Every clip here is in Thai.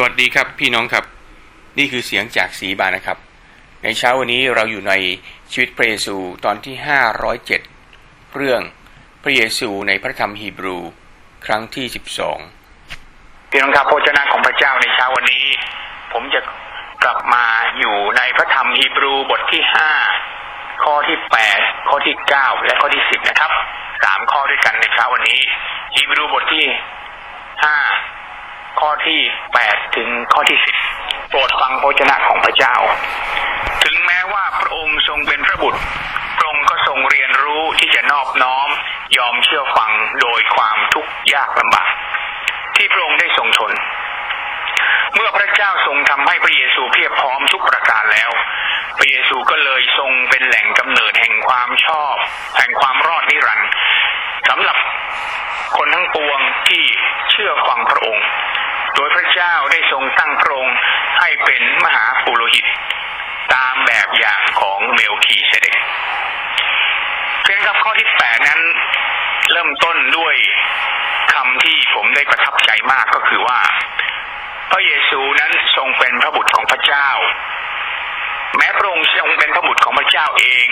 สวัสดีครับพี่น้องครับ นี่คือเสียงจากสีบานนะครับ ในเช้าวันนี้เราอยู่ในชีวิตพระเยซูตอนที่ 507 เรื่องพระเยซูในพระธรรมฮีบรู ครั้งที่ 12 พี่น้องครับพระเจ้าของพระเจ้าในเช้าวันนี้ ผมจะกลับมาอยู่ในพระธรรมฮีบรูบทที่ห้าข้อที่แปดข้อที่เก้าและข้อที่สิบนะครับสามข้อด้วยกันในเช้าวันนี้ฮีบรูบทที่ห้า ข้อที่แปดถึงข้อที่สิบโปรดฟังพระเจ้าของพระเจ้า ถึงแม้ว่าพระองค์ทรงเป็นพระบุตร พระองค์ก็ทรงเรียนรู้ที่จะนอบน้อม ยอมเชื่อฟังโดยความทุกข์ยากลำบากที่พระองค์ได้ทรงทนเมื่อพระเจ้าทรงทำให้พระเยซูเพียบพร้อมทุกประการแล้ว พระเยซูก็เลยทรงเป็นแหล่งกำเนิดแห่งความชอบ แห่งความรอดนิรันดร์สำหรับคนทั้งปวงที่เชื่อฟังพระองค์ โดยพระเจ้าได้ทรงตั้งพระองค์ ให้เป็นมหาปุโรหิต ตามแบบอย่างของเมลคีเสเดกเพียงกับข้อที่แปดนั้น เริ่มต้นด้วยคำที่ผมได้ประทับใจมากก็คือว่า พระเยซูนั้นทรงเป็นพระบุตรของพระเจ้า แม้พระองค์ทรงเป็นพระบุตรของพระเจ้าเอง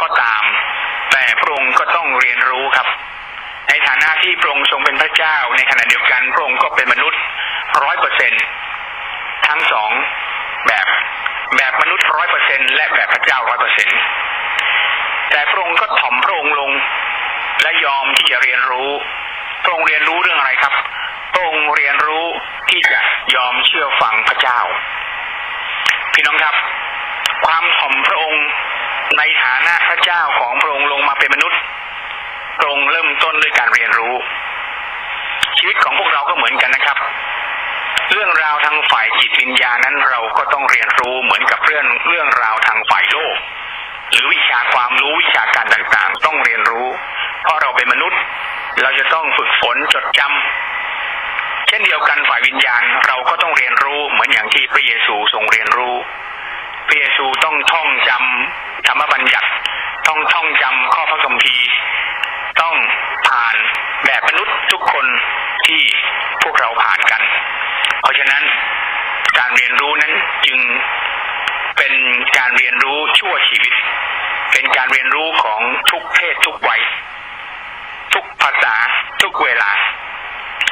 ก็ตาม แต่พระองค์ก็ต้องเรียนรู้ครับในฐานะที่พระองค์ทรงเป็นพระเจ้า ในขณะเดียวกันพระองค์ก็เป็นมนุษย์ร้อยเปอร์เซ็น ทั้งสองแบบแบบมนุษย์ร้อยเปอร์เซ็นและแบบพระเจ้าร้อยเปอร์เซ็นแต่พระองค์ก็ถ่อมพระองค์ลง และยอมที่จะเรียนรู้พระองค์เรียนรู้เรื่องอะไรครับพระองค์เรียนรู้ที่จะยอมเชื่อฟังพระเจ้า พี่น้องครับ ความถ่อมพระองค์ในฐานะพระเจ้าของพระองค์ลงมาเป็นมนุษย์พระองค์เริ่มต้นด้วยการเรียนรู้ ชีวิตของพวกเราก็เหมือนกันนะครับ เรื่องราวทางฝ่ายจิตวิญญาณนั้นเราก็ต้องเรียนรู้เหมือนกับเรื่องเรื่องราวทางฝ่ายโลก หรือวิชาความรู้วิชาการต่างๆ ต้องเรียนรู้ เพราะเราเป็นมนุษย์ เราจะต้องฝึกฝนจดจำเช่นเดียวกันฝ่ายวิญญาณเราก็ต้องเรียนรู้เหมือนอย่างที่พระเยซูทรงเรียนรู้ พระเยซูต้องท่องจำธรรมบัญญัติต้องท่องจำข้อพระคัมภีร์ต้องผ่านแบบมนุษย์ทุกคนที่พวกเราผ่านกัน เพราะฉะนั้นการเรียนรู้นั้นจึงเป็นการเรียนรู้ชั่วชีวิต เป็นการเรียนรู้ของทุกเพศทุกวัย ทุกภาษาทุกเวลา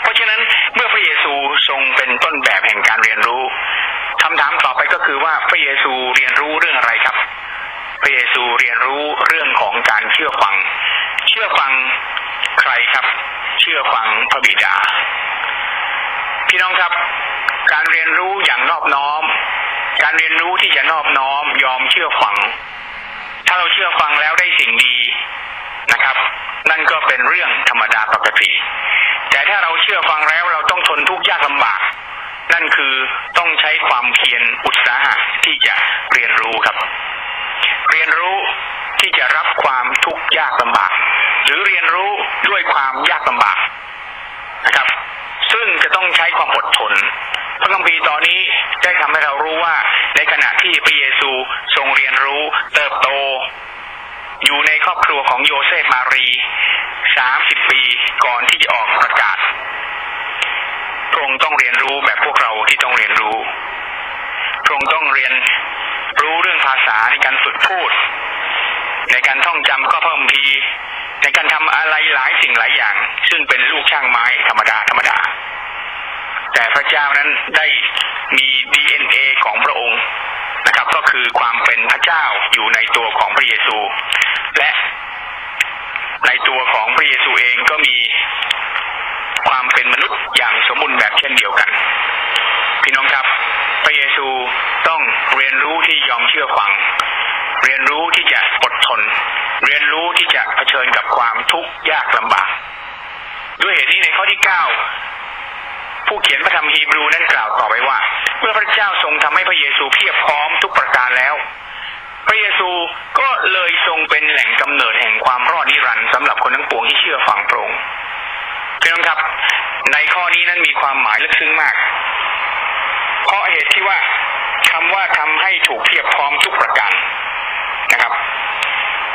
เพราะฉะนั้นเมื่อพระเยซูทรงเป็นต้นแบบแห่งการเรียนรู้คำถามต่อไปก็คือว่าพระเยซูเรียนรู้เรื่องอะไรครับ พระเยซูเรียนรู้เรื่องของการเชื่อฟัง เชื่อฟังใครครับ เชื่อฟังพระบิดา พี่น้องครับ การเรียนรู้อย่างนอบน้อม การเรียนรู้ที่จะนอบน้อม ยอมเชื่อฟัง ถ้าเราเชื่อฟังแล้วได้สิ่งดีนะครับ นั่นก็เป็นเรื่องธรรมดาปกติ แต่ถ้าเราเชื่อฟังแล้วเราต้องทนทุกข์ยากลำบาก นั่นคือต้องใช้ความเพียรอุตสาหะที่จะเรียนรู้ครับ เรียนรู้ที่จะรับความทุกข์ยากลำบาก หรือเรียนรู้ด้วยความยากลำบากนะครับ ซึ่งจะต้องใช้ความอดทน ที่พระเยซูทรงเรียนรู้เติบโต อยู่ในครอบครัวของโยเซฟมารีสามสิบปีก่อนที่จะออกประกาศพระองค์ต้องเรียนรู้แบบพวกเราที่ต้องเรียนรู้พระองค์ต้องเรียนรู้เรื่องภาษาในการฝึกพูด ในการท่องจำข้อพระคัมภีในการทำอะไรหลายสิ่งหลายอย่าง ซึ่งเป็นลูกช่างไม้ธรรมดาธรรมดา แต่พระเจ้านั้นได้มีดีเอ็นเอของพระองค์ ก็คือความเป็นพระเจ้าอยู่ในตัวของพระเยซู และในตัวของพระเยซูเองก็มีความเป็นมนุษย์อย่างสมบูรณ์แบบเช่นเดียวกัน พี่น้องครับ พระเยซูต้องเรียนรู้ที่ยอมเชื่อฟัง เรียนรู้ที่จะอดทน เรียนรู้ที่จะเผชิญกับความทุกข์ยากลำบาก ด้วยเหตุนี้ในข้อที่เก้าผู้เขียนพระธรรมฮีบรูนั้นกล่าวต่อไปว่า เมื่อพระเจ้าทรงทำให้พระเยซูเพียบพร้อมทุกประการแล้ว พระเยซูก็เลยทรงเป็นแหล่งกำเนิดแห่งความรอดนิรันดร์สำหรับคนทั้งปวงที่เชื่อฟังพระองค์พี่น้องครับ ในข้อนี้นั้นมีความหมายลึกซึ้งมาก เพราะเหตุที่ว่าคำว่าทำให้ถูกเพียบพร้อมทุกประการนะครับ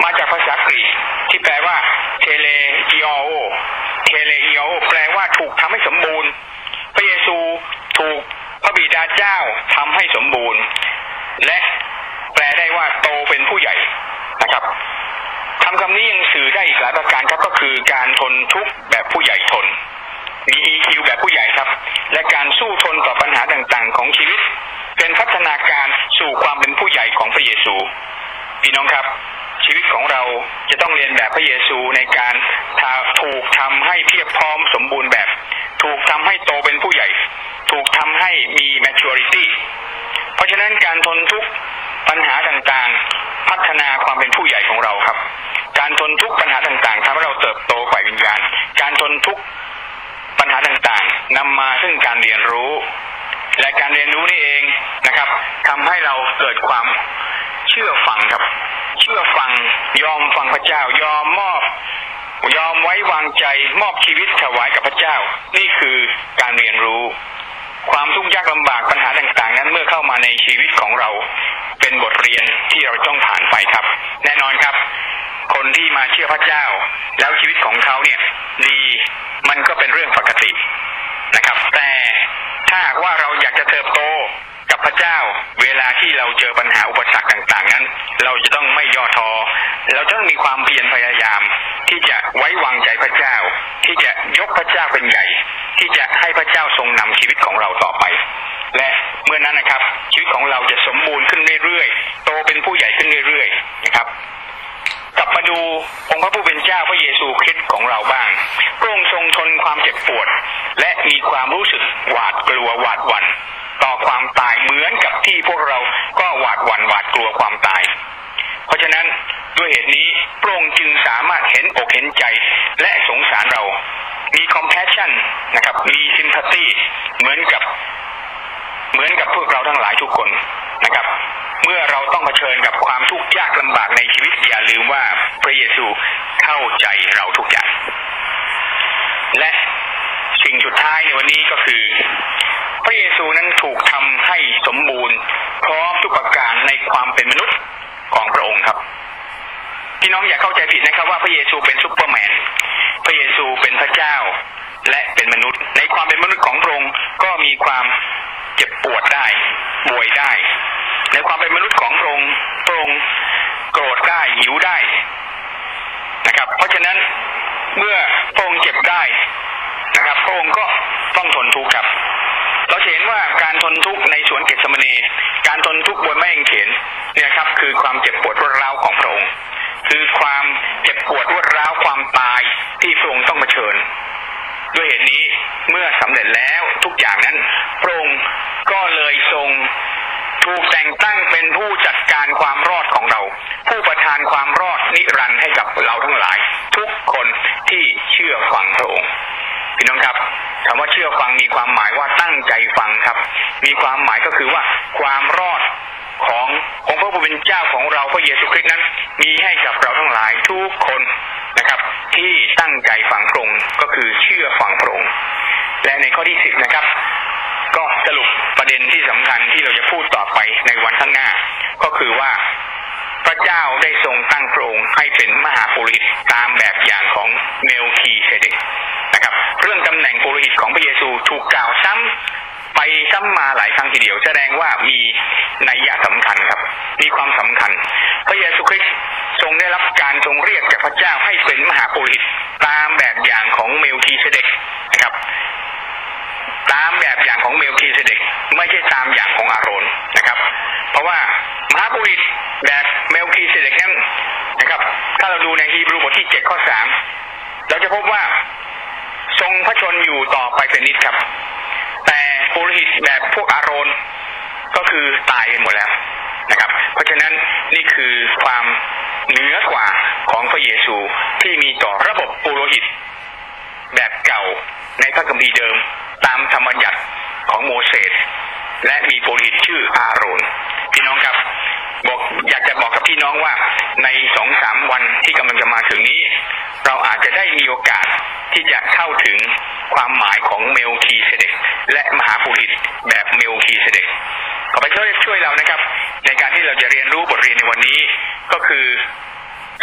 มาจากภาษากรีกที่แปลว่าτελειόω τελειόωแปลว่าถูกทำให้สมบูรณ์ พระเยซูถูก พระบิดาเจ้าทำให้สมบูรณ์ และแปลได้ว่าโตเป็นผู้ใหญ่นะครับคำคำนี้ยังสื่อได้อีกหลายประการครับก็คือการทนทุกข์แบบผู้ใหญ่ทน มี EQ แบบผู้ใหญ่ครับ และการสู้ทนต่อปัญหาต่างๆ ของชีวิต เป็นพัฒนาการสู่ความเป็นผู้ใหญ่ของพระเยซู พี่น้องครับ ชีวิตของเราจะต้องเรียนแบบพระเยซูในการถูกทำให้เพียบพร้อมสมบูรณ์แบบ ถูกทำให้โตเป็นผู้ใหญ่ ถูกทำ ให้มี maturity เพราะฉะนั้นการทนทุกปัญหาต่างๆ พัฒนาความเป็นผู้ใหญ่ของเราครับ การทนทุกปัญหาต่างๆทำให้เราเติบโตฝ่ายวิญญาณ การทนทุกปัญหาต่างๆนำมาซึ่งการเรียนรู้ และการเรียนรู้นี่เองนะครับทำให้เราเกิดความเชื่อฟังครับ เชื่อฟังยอมฟังพระเจ้ายอมมอบยอมไว้วางใจมอบชีวิตถวายกับพระเจ้า นี่คือการเรียนรู้ ความทุกข์ยากลำบากปัญหาต่างๆ นั้นเมื่อเข้ามาในชีวิตของเราเป็นบทเรียนที่เราต้องผ่านไปครับ แน่นอนครับ คนที่มาเชื่อพระเจ้า แล้วชีวิตของเขาเนี่ย ดีมันก็เป็นเรื่องปกตินะครับ แต่ถ้าว่าเราอยากจะเติบโตกับพระเจ้า เวลาที่เราเจอปัญหาอุปสรรคต่าง ๆ นั้น เราจะต้องไม่ย่อท้อเราต้องมีความเพียรพยายาม ที่จะไว้วางใจพระเจ้า ที่จะยกพระเจ้าเป็นใหญ่ ที่จะให้พระเจ้าทรงนำชีวิตของเราต่อไป และเมื่อนั้นนะครับ ชีวิตของเราจะสมบูรณ์ขึ้นเรื่อยๆ โตเป็นผู้ใหญ่ขึ้นเรื่อยๆนะครับ กลับมาดูองค์พระผู้เป็นเจ้าพระเยซูคริสต์ของเราบ้างพระองค์ทรงทนความเจ็บปวด และมีความรู้สึกหวาดกลัวหวาดหวัน่นต่อความตายเหมือนกับที่พวกเราก็หวาดหวั่นหวาดกลัวความตาย เพราะฉะนั้นด้วยเหตุนี้ พระองค์จึงสามารถเห็นอกเห็นใจและสงสารเรา มี compassion นะครับ มี sympathy เหมือนกับเหมือนกับพวกเราทั้งหลายทุกคนนะครับ เมื่อเราต้องเผชิญกับความทุกข์ยากลำบากในชีวิตอย่าลืมว่าพระเยซูเข้าใจเราทุกอย่าง และสิ่งสุดท้ายในวันนี้ก็คือ พระเยซูนั้นถูกทำให้สมบูรณ์ พร้อมทุกประการในความเป็นมนุษย์ของพระองค์ครับ พี่น้องอย่าเข้าใจผิดนะครับ ว่าพระเยซูเป็นซุปเปอร์แมน พระเยซูเป็นพระเจ้า และเป็นมนุษย์ ในความเป็นมนุษย์ของพระองค์ก็มีความเจ็บปวดได้ป่วยได้ ในความเป็นมนุษย์ของพระองค์พระองค์โกรธได้หิวได้นะครับ เพราะฉะนั้นเมื่อพระองค์เจ็บได้นะครับพระองค์ก็ต้องทนทุกข์ครับ เราเห็นว่าการทนทุกข์ในสวนเกสมณีการทนทุกข์บนแม่งเขนเนี่ยครับ คือความเจ็บปวดรวดร้าวของพระองค์ คือความเจ็บปวดรวดร้าวความตายที่พระองค์ต้องเผชิญ ด้วยเหตุนี้เมื่อสำเร็จแล้วทุกอย่างนั้นพระองค์ก็เลยทรงถูกแต่งตั้งเป็นผู้จัดการความรอดของเรา ผู้ประทานความรอดนิรันดร์ให้กับเราทั้งหลาย ทุกคนที่เชื่อฟังพระองค์พี่น้องครับคำว่าเชื่อฟังมีความหมายว่าตั้งใจฟังครับ มีความหมายก็คือว่าความรอด ขององค์พระผู้เป็นเจ้าของเราพระเยซูคริสต์นั้น มีให้กับเราทั้งหลายทุกคนนะครับ ที่ตั้งใจฟังพระองค์ก็คือเชื่อฟังพระองค์และในข้อที่สิบนะครับ ก็สรุปประเด็นที่สำคัญที่เราจะพูดต่อไปในวันข้างหน้า ก็คือว่าพระเจ้าได้ทรงตั้งพระองค์ให้เป็นมหาปุริตตามแบบอย่างของเมลคีเซเดกนะครับ เรื่องตำแหน่งปุโรหิตของพระเยซูถูกกล่าวซ้ำ ไปซ้ำมาหลายครั้งทีเดียว แสดงว่ามีนัยยะสำคัญครับ มีความสำคัญ พระเยซูคริสต์ทรงได้รับการทรงเรียกจากพระเจ้าให้เป็นมหาปุโรหิตตามแบบอย่างของเมลคีเซเดกนะครับ ตามแบบอย่างของเมลคีเซเดกไม่ใช่ตามอย่างของอาโรนนะครับ เพราะว่ามหาปุริตแบบเมลคีเซเดกนั้นนะครับ ถ้าเราดูในฮีบรูบทที่เจ็ดข้อสามเราจะพบว่าทรงพระชนอยู่ต่อไปเป็นนิดครับ ปุรหิตแบบพวกอาโรนก็คือตายกันหมดแล้วนะครับ เพราะฉะนั้นนี่คือความเหนือกว่าของพระเยซูที่มีต่อระบบปุโรหิต แบบเก่าในพระคัมภีร์เดิมตามธรรมบัญญัติของโมเสสและมีปุโรหิตชื่ออาโรนพี่น้องครับบอกอยากจะบอกกับพี่น้องว่าในสองสามวันที่กำลังจะมาถึงนี้ เราอาจจะได้มีโอกาส ที่จะเข้าถึงความหมายของเมลคีเสเดกและมหาปุริตแบบเมลคีเสเดกขอไปช่วยช่วยเรานะครับ ในการที่เราจะเรียนรู้บทเรียนในวันนี้ ก็คือ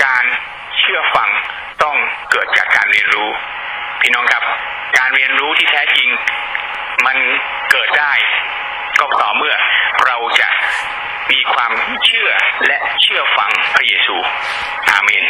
การเชื่อฟังต้องเกิดจากการเรียนรู้ พี่น้องครับ การเรียนรู้ที่แท้จริง มันเกิดได้ ก็ต่อเมื่อเราจะมีความเชื่อและเชื่อฟังพระเยซู อาเมน